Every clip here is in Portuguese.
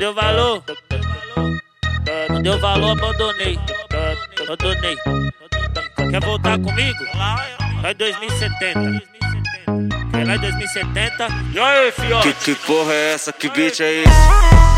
deu valor. Não deu valor, abandonei. Abandonei. Quer voltar comigo? Vai 2070. Vai lá em 2070. E aí, fiote? Que, que porra é essa? Que beat é esse?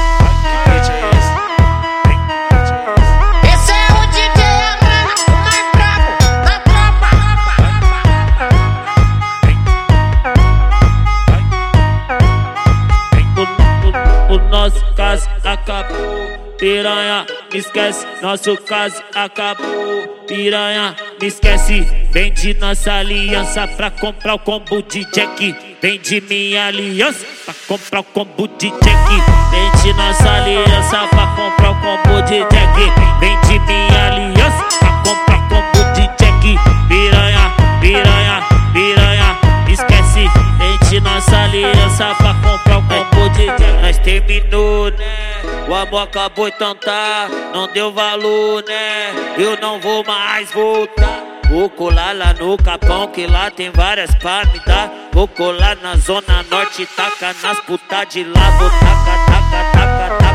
Piranha, me esquece, nosso caso acabou. Piranha, me esquece. Vende nossa aliança pra comprar o combo de Jack. Vende minha aliança pra comprar o combo de Jack. Vende nossa aliança pra comprar o combo de Jack. Vende minha aliança pra comprar o combo de Jack. Piranha, piranha, piranha, me esquece. Vende nossa aliança pra comprar o combo de Jack. Nós terminou, né? O amor acabou então tá, não deu valor, né? Eu não vou mais voltar. Vou colar lá no Capão, que lá tem várias pra me dar. Vou colar na Zona Norte, taca nas putas de lá. Vou taca, taca, taca, taca,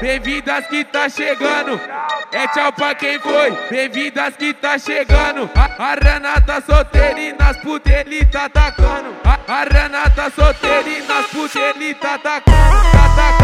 bem-vindas que tá chegando. É tchau pra quem foi, bem-vindas que tá chegando. A, a Renata solteira e nas putas ele tá atacando. A, a Renata solteira e nas putas ele tá atacando. Tá, tá,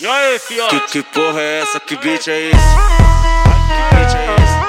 E aí, fiote? Que, que porra é essa? Que beat é esse? Que beat é esse?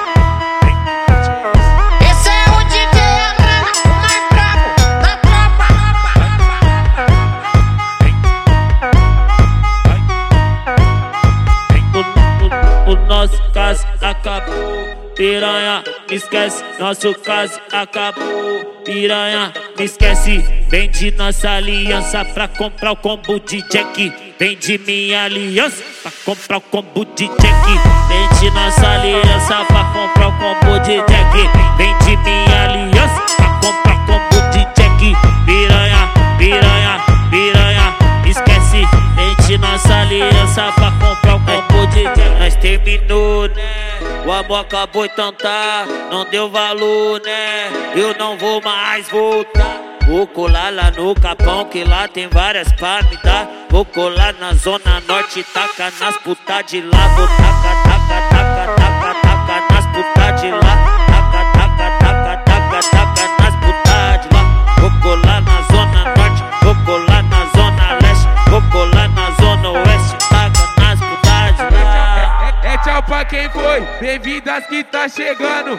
nosso caso acabou. Piranha, esquece, nosso caso acabou. Piranha, me esquece. Vende nossa aliança pra comprar o combo de Jack. Vende minha aliança pra comprar o combo de Jack. Vende nossa aliança pra comprar o combo de Jack. Vende minha aliança pra comprar o combo de Jack. Piranha, piranha, piranha, me esquece. Vende nossa aliança pra comprar o combo de Jack. Nós terminou, né? O amor acabou então tá, não deu valor, né? Eu não vou mais voltar. Vou colar lá no Capão, que lá tem várias pra me dar. Vou colar na Zona Norte, taca nas putas de lá. Vou taca, bem-vindas que tá chegando.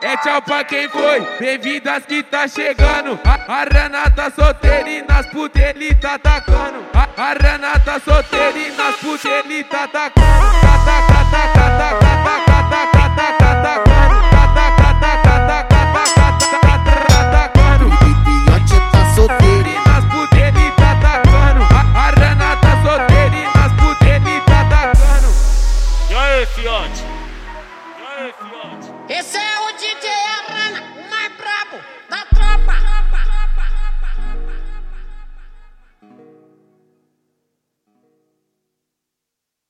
É tchau pra quem foi, bem-vindas que tá chegando. A, a Renata solteira e nas ele tá atacando. A, a Renata solteira e nas ele tá atacando. Tá, tá,